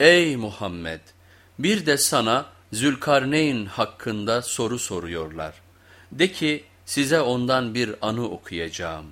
Ey Muhammed! Bir de sana Zülkarneyn hakkında soru soruyorlar. De ki size ondan bir anı okuyacağım.